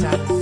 cha cha.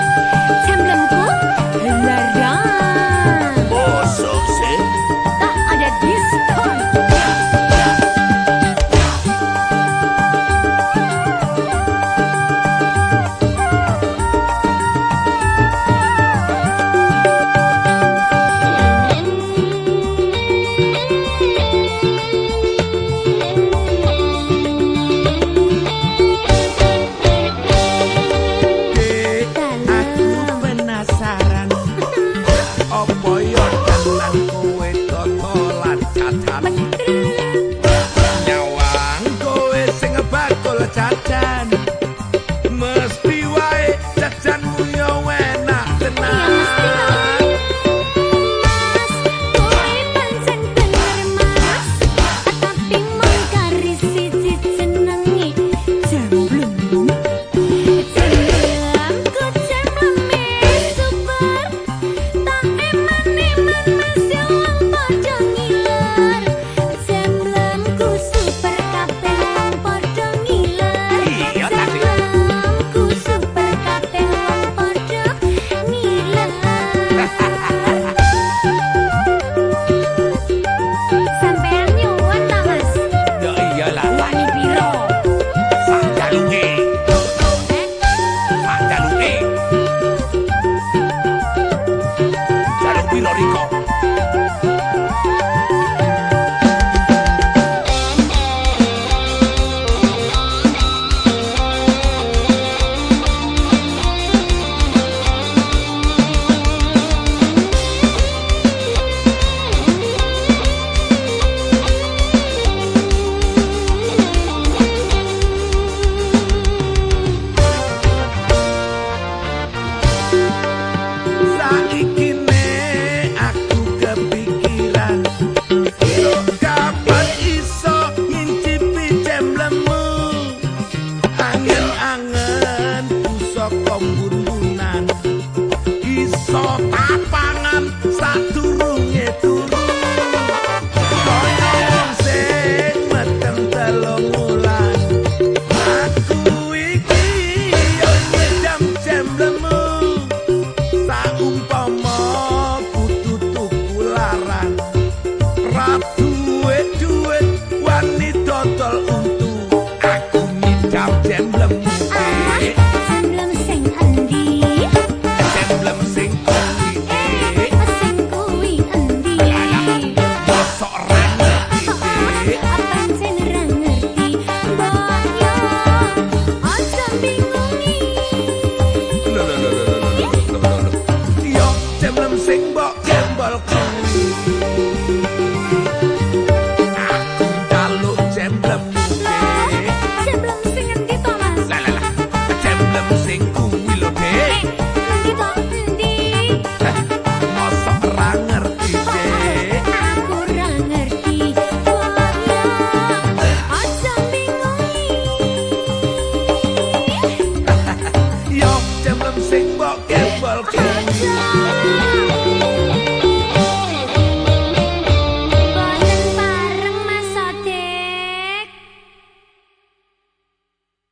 lo rico. Oh. Okay.